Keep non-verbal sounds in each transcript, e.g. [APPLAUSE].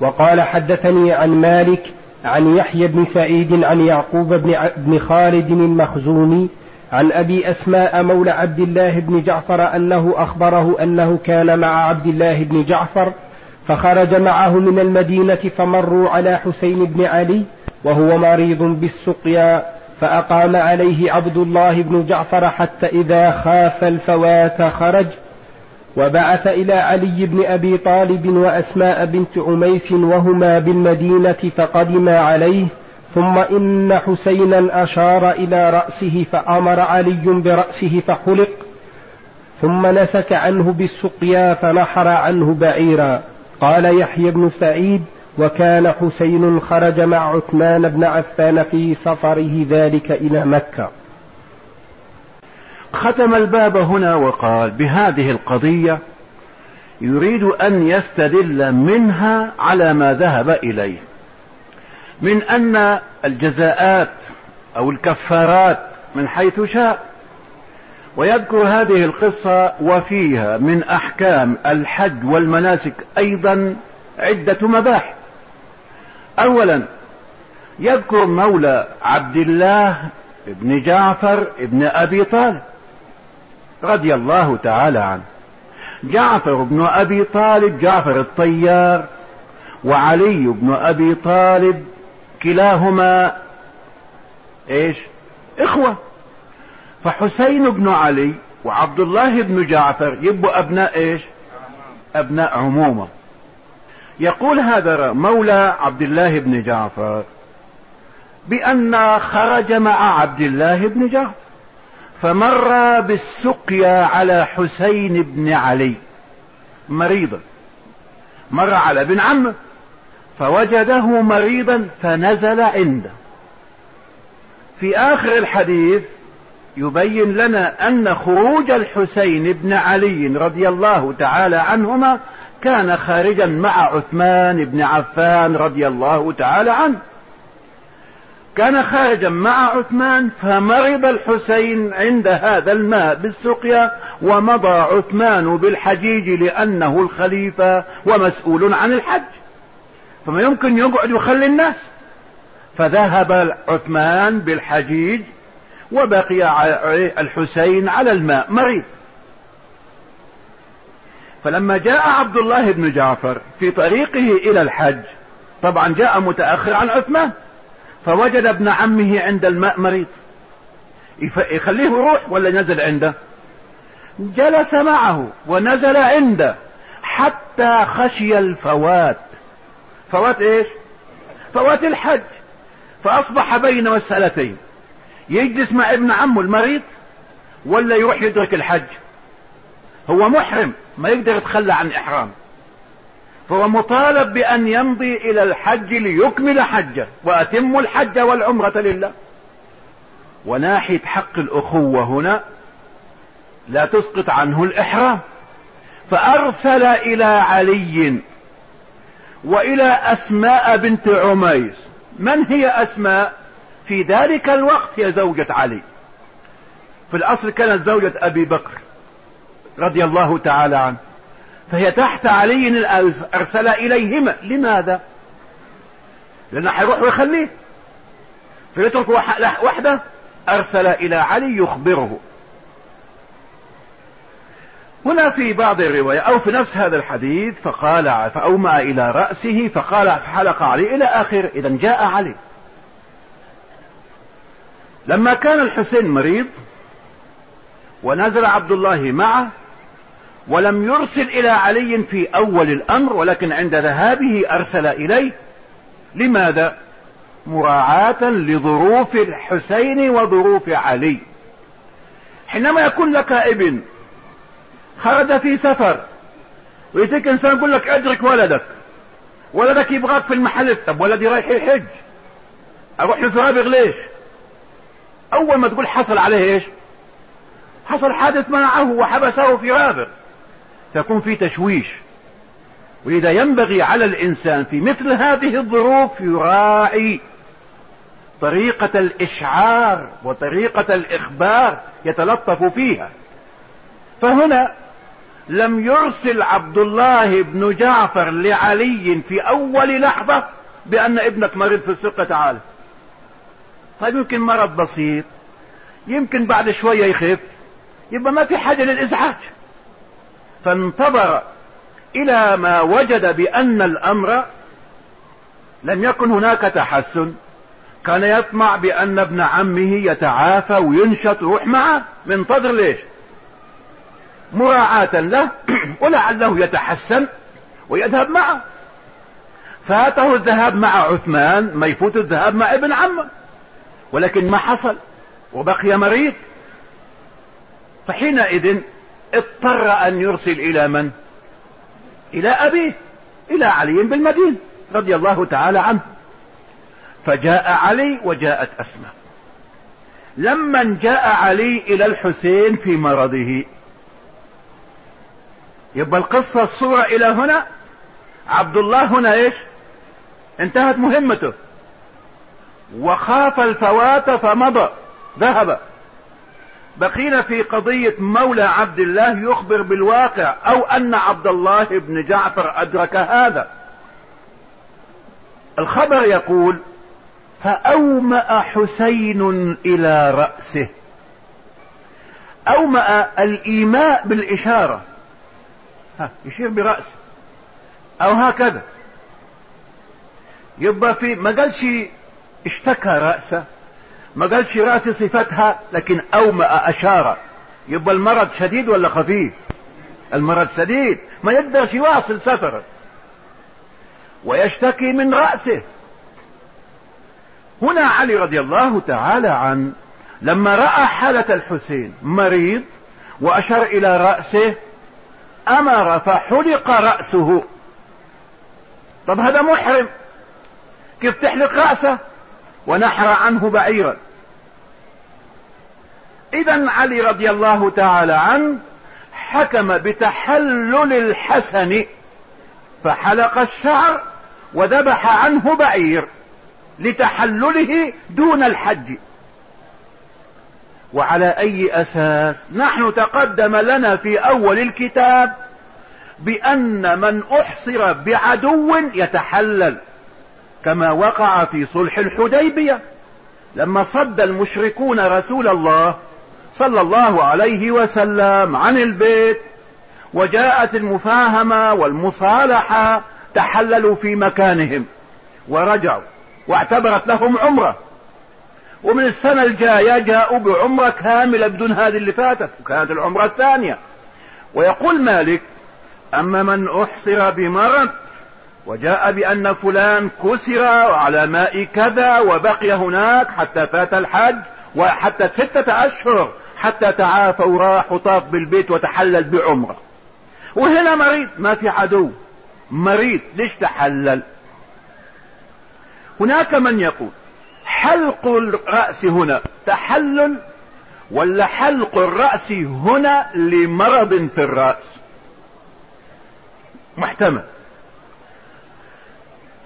وقال حدثني عن مالك عن يحيى بن سعيد عن يعقوب بن خالد المخزومي عن أبي أسماء مولى عبد الله بن جعفر أنه أخبره أنه كان مع عبد الله بن جعفر فخرج معه من المدينة فمروا على حسين بن علي وهو مريض بالسقيا فأقام عليه عبد الله بن جعفر حتى إذا خاف الفوات خرج وبعث إلى علي بن أبي طالب وأسماء بنت عميس وهما بالمدينة فقدما عليه ثم إن حسينا أشار إلى رأسه فأمر علي برأسه فحلق ثم نسك عنه بالسقيا فنحر عنه بعيرا. قال يحيى بن سعيد وكان حسين خرج مع عثمان بن عفان في سفره ذلك إلى مكة. ختم الباب هنا وقال بهذه القضية يريد أن يستدل منها على ما ذهب إليه. من أن الجزاءات أو الكفارات من حيث شاء. ويذكر هذه القصة وفيها من أحكام الحج والمناسك أيضا عدة مباحث. أولا يذكر مولى عبد الله بن جعفر بن أبي طالب. رضي الله تعالى عنه. جعفر بن أبي طالب جعفر الطيار وعلي بن أبي طالب كلاهما إيش؟ إخوة. فحسين بن علي وعبد الله بن جعفر يبقوا أبناء إيش؟ أبناء عمومة. يقول هذا مولى عبد الله بن جعفر بأن خرج مع عبد الله بن جعفر. فمر بالسقيا على حسين بن علي. مريضا. مر على ابن عمه فوجده مريضا فنزل عنده. في آخر الحديث يبين لنا أن خروج الحسين بن علي رضي الله تعالى عنهما كان خارجا مع عثمان بن عفان رضي الله تعالى عنه. كان خارجا مع عثمان فمرض الحسين عند هذا الماء بالسقيا ومضى عثمان بالحجيج لأنه الخليفة ومسؤول عن الحج. فما يمكن يقعد يخلي الناس. فذهب عثمان بالحجيج وبقي الحسين على الماء مريض. فلما جاء عبد الله بن جعفر في طريقه إلى الحج طبعا جاء متأخر عن عثمان. فوجد ابن عمه عند الماء مريض يخليه يروح ولا نزل عنده؟ جلس معه ونزل عنده حتى خشي الفوات. فوات إيش؟ فوات الحج. فأصبح بين مسألتين. يجلس مع ابن عمه المريض ولا يروح يدرك الحج؟ هو محرم ما يقدر يتخلى عن إحرامه. فهو مطالب بأن يمضي إلى الحج ليكمل حجه وأتم الحج والعمرة لله. وناحية حق الأخوة هنا لا تسقط عنه الإحرام. فأرسل إلى علي وإلى أسماء بنت عميس. من هي أسماء؟ في ذلك الوقت هي زوجة علي. في الأصل كانت زوجة أبي بكر رضي الله تعالى عنه. فهي تحت علي ارسل إليهما. لماذا؟ لأنه حيروح ويخليه. فيترك وحده. أرسل إلى علي يخبره. هنا في بعض الرواية أو في نفس هذا الحديث فقال فأومأ إلى رأسه فقال فحلق علي إلى آخر. اذا جاء علي. لما كان الحسين مريض ونزل عبد الله معه ولم يرسل إلى علي في أول الأمر ولكن عند ذهابه أرسل إليه. لماذا؟ مراعاة لظروف الحسين وظروف علي. حينما يكون لك ابن خرج في سفر ويتيك إنسان يقول لك ادرك ولدك. ولدك يبغاك في المحل طب ولدي رايح يحج أروح لسوابغ ليش؟ أول ما تقول حصل عليه إيش؟ حصل حادث معه وحبسه في رابغ. تكون في تشويش. ولذا ينبغي على الإنسان في مثل هذه الظروف يراعي طريقة الإشعار وطريقة الإخبار يتلطف فيها. فهنا لم يرسل عبد الله بن جعفر لعلي في أول لحظة بأن ابنك مريض في السقة تعالى طيب يمكن مرض بسيط يمكن بعد شوية يخف يبقى ما في حاجة للإزعاج. فانتظر إلى ما وجد بأن الأمر لم يكن هناك تحسن. كان يطمع بأن ابن عمه يتعافى وينشط روح معه منتظر ليش مراعاة له [CLEARS THROAT] ولعله يتحسن ويذهب معه. فاته الذهاب مع عثمان ما يفوت الذهاب مع ابن عمه ولكن ما حصل وبقي مريض. فحينئذ اضطر أن يرسل إلى من؟ إلى أبيه إلى علي بالمدينة رضي الله تعالى عنه. فجاء علي وجاءت أسماء. لما جاء علي إلى الحسين في مرضه. يبقى القصة الصورة إلى هنا. عبد الله هنا إيش؟ انتهت مهمته. وخاف الفوات فمضى ذهب. بقينا في قضية مولى عبد الله يخبر بالواقع أو أن عبد الله بن جعفر أدرك هذا. الخبر يقول فأومأ حسين إلى رأسه. أومأ الإيماء بالإشارة. ها يشير برأسه. أو هكذا. يبقى في ما قالش اشتكى رأسه. ما قالش رأسي صفتها لكن أومأ اشار يبقى المرض شديد ولا خفيف؟ المرض شديد. ما يقدرش يواصل سفره. ويشتكي من رأسه. هنا علي رضي الله تعالى عنه لما رأى حالة الحسين مريض وأشار إلى رأسه أمر فحلق رأسه. طب هذا محرم. كيف تحلق رأسه؟ ونحر عنه بعيرا. اذا علي رضي الله تعالى عنه حكم بتحلل الحسن فحلق الشعر وذبح عنه بعير لتحلله دون الحج. وعلى أي أساس؟ نحن تقدم لنا في أول الكتاب بأن من أحصر بعدو يتحلل كما وقع في صلح الحديبية لما صد المشركون رسول الله صلى الله عليه وسلم عن البيت وجاءت المفاهمة والمصالحة تحللوا في مكانهم ورجعوا واعتبرت لهم عمرة. ومن السنة الجاية جاءوا بعمرة كاملة بدون هذه اللي فاتت وكانت العمرة الثانية. ويقول مالك أما من أحصر بمرض وجاء بأن فلان كسر على ماء كذا وبقي هناك حتى فات الحج وحتى ستة أشهر حتى تعافى وراح وطاف بالبيت وتحلل بعمرة. وهنا مريض ما في عدو. مريض ليش تحلل؟ هناك من يقول حلق الرأس هنا تحلل ولا حلق الرأس هنا لمرض في الرأس؟ محتمل.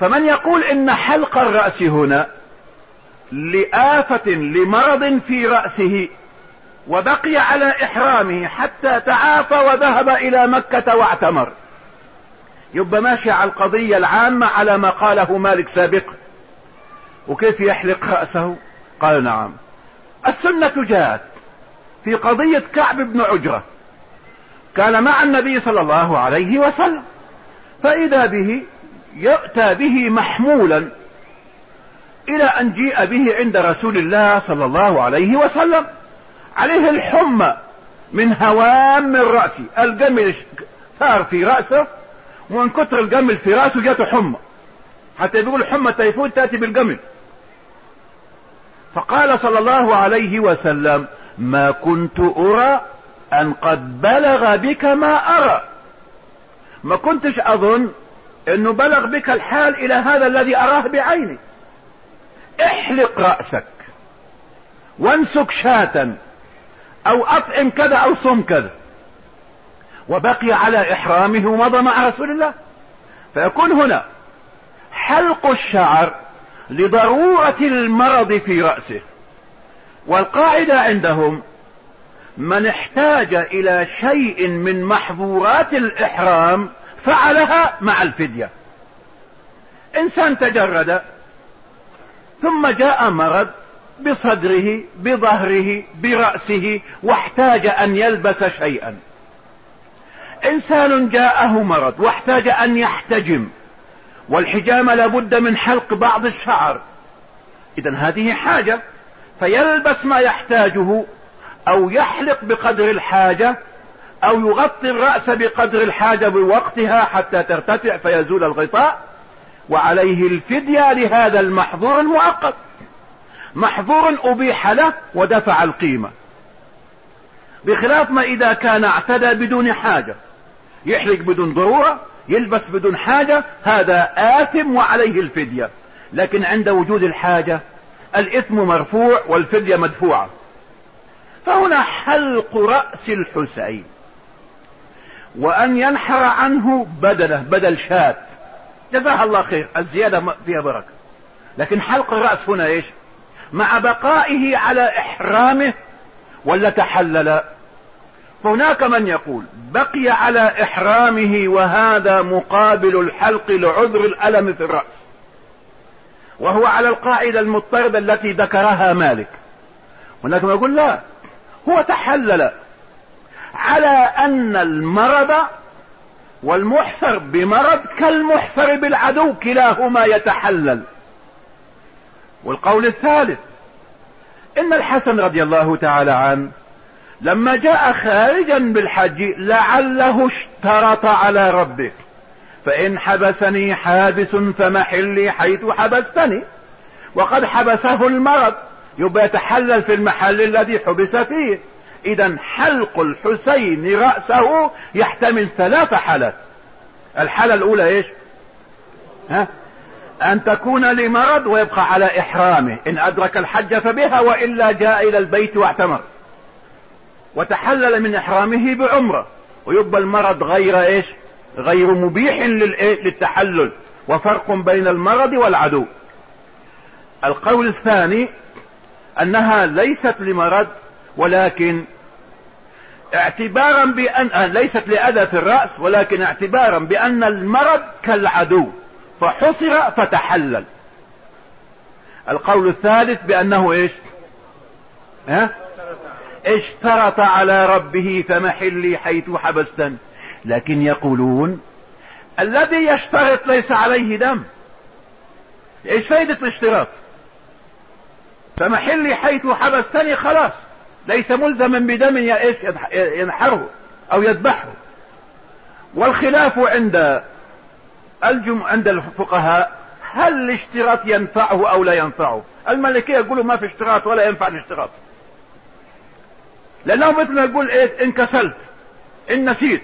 فمن يقول إن حلق الرأس هنا لآفة لمرض في رأسه وبقي على إحرامه حتى تعافى وذهب إلى مكة واعتمر. يبقى ماشي على القضية العامة على ما قاله مالك سابقا وكيف يحلق رأسه؟ قال نعم. السنة جاءت في قضية كعب بن عجرة. كان مع النبي صلى الله عليه وسلم. فإذا به يؤتى به محمولا إلى أن جيء به عند رسول الله صلى الله عليه وسلم. عليه الحمى من هوام من رأسه الجمل ثار في رأسه ومن كتر الجمل في رأسه جاته حمى. حتى يقول حمى تيفون تأتي بالجمل فقال صلى الله عليه وسلم ما كنت أرى أن قد بلغ بك ما أرى. ما كنتش أظن إنه بلغ بك الحال إلى هذا الذي أراه بعيني. احلق رأسك وانسك شاة. أو أطعم كذا أو صم كذا. وبقي على إحرامه ومضى مع رسول الله. فيكون هنا حلق الشعر لضرورة المرض في رأسه. والقاعدة عندهم من احتاج إلى شيء من محظورات الإحرام فعلها مع الفدية. إنسان تجرد ثم جاء مرض بصدره بظهره برأسه واحتاج أن يلبس شيئا. إنسان جاءه مرض واحتاج أن يحتجم والحجامة لابد من حلق بعض الشعر. اذا هذه حاجة فيلبس ما يحتاجه أو يحلق بقدر الحاجة أو يغطي الرأس بقدر الحاجة بوقتها حتى ترتفع فيزول الغطاء وعليه الفدية لهذا المحظور المؤقت. محظور أبيح له ودفع القيمة. بخلاف ما إذا كان اعتدى بدون حاجة. يحلق بدون ضرورة يلبس بدون حاجة هذا آثم وعليه الفدية. لكن عند وجود الحاجة الإثم مرفوع والفدية مدفوعة. فهنا حلق رأس الحسين. وأن ينحر عنه بدله بدل شاة. جزاها الله خير الزيادة فيها بركة. لكن حلق الرأس هنا إيش؟ مع بقائه على إحرامه ولا تحلل؟ فهناك من يقول بقي على إحرامه وهذا مقابل الحلق لعذر الألم في الرأس. وهو على القاعدة المضطردة التي ذكرها مالك. هناك من يقول لا هو تحلل على أن المرض والمحصر بمرض كالمحصر بالعدو كلاهما يتحلل. والقول الثالث. إن الحسن رضي الله تعالى عنه لما جاء خارجا بالحج لعله اشترط على ربه. فإن حبسني حابس فمحلي حيث حبستني. وقد حبسه المرض يبقى يتحلل في المحل الذي حبس فيه. اذا حلق الحسين رأسه يحتمل ثلاث حالات. الحالة الأولى إيش؟ ها؟ أن تكون لمرض ويبقى على احرامه إن أدرك الحج فبها وإلا جاء إلى البيت واعتمر. وتحلل من إحرامه بعمرة. ويبقى المرض غير إيش؟ غير مبيح للتحلل. وفرق بين المرض والعدو. القول الثاني أنها ليست لمرض ولكن اعتبارا بأن ليست لأذى في الرأس ولكن اعتبارا بأن المرض كالعدو. فحصر فتحلل. القول الثالث بأنه إيش؟ ها؟ اشترط على ربه فمحلي حيث حبستن لكن يقولون الذي يشترط ليس عليه دم. إيش فايدة الاشتراط؟ فمحلي حيث حبستني خلاص. ليس ملزما بدم ينحره أو يذبحه. والخلاف عند الجم عند الفقهاء هل الاشتراط ينفعه أو لا ينفعه؟ الملكية يقولوا ما في اشتراط ولا ينفع الاشتراط. لأنه مثل ما يقول إيه إن كسلت إن نسيت.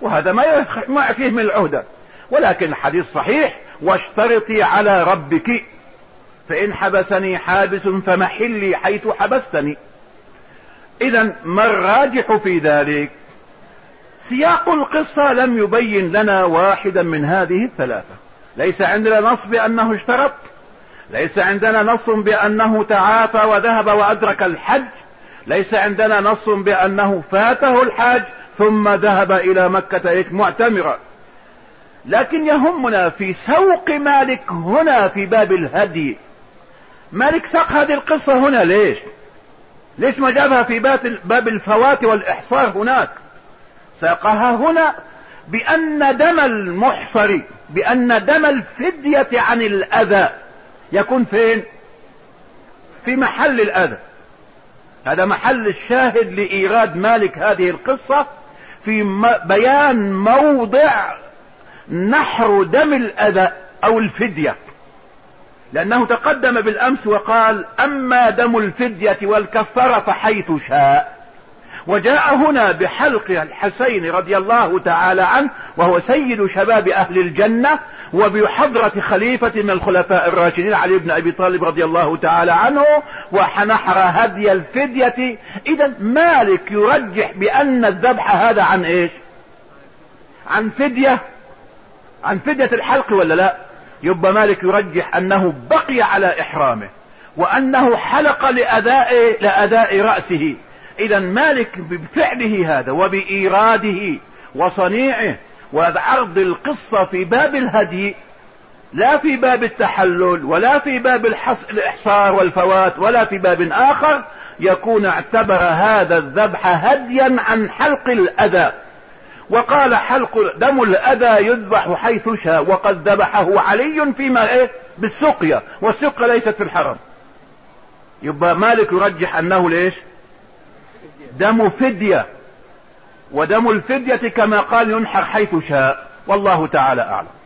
وهذا ما ما فيه من العهدة. ولكن الحديث صحيح واشترطي على ربك. فإن حبسني حابس فمحلي حيث حبستني. إذا ما الراجح في ذلك؟ سياق القصة لم يبين لنا واحدا من هذه الثلاثة. ليس عندنا نص بأنه اشترط. ليس عندنا نص بأنه تعافى وذهب وأدرك الحج. ليس عندنا نص بأنه فاته الحج ثم ذهب إلى مكة معتمرا لكن يهمنا في سوق مالك هنا في باب الهدي. مالك ساق هذه القصة هنا ليش؟ ليش ما جابها في باب الفوات والإحصار هناك؟ ساقها هنا بأن دم المحصر بأن دم الفدية عن الأذى يكون فين؟ في محل الأذى. هذا محل الشاهد لإيراد مالك هذه القصة في بيان موضع نحر دم الأذى أو الفدية. لأنه تقدم بالأمس وقال أما دم الفدية والكفارة فحيث شاء. وجاء هنا بحلق الحسين رضي الله تعالى عنه وهو سيد شباب أهل الجنة وبحضرة خليفة من الخلفاء الراشدين علي بن أبي طالب رضي الله تعالى عنه وحنحر هدي الفدية. إذا مالك يرجح بأن الذبح هذا عن إيش؟ عن فدية؟ عن فدية الحلق ولا لا؟ يبقى مالك يرجح أنه بقي على إحرامه وأنه حلق لأداء, لأداء رأسه. إذا مالك بفعله هذا وبإيراده وصنيعه وعرض القصة في باب الهدي لا في باب التحلل ولا في باب الإحصار والفوات ولا في باب آخر يكون اعتبر هذا الذبح هديا عن حلق الأذى. وقال حلق دم الأذى يذبح حيث شاء وقد ذبحه علي فيما إيه؟ بالسقيا والسقيا ليست في الحرم. يبقى مالك يرجح أنه ليش؟ دم فدية. ودم الفدية كما قال ينحر حيث شاء. والله تعالى أعلم.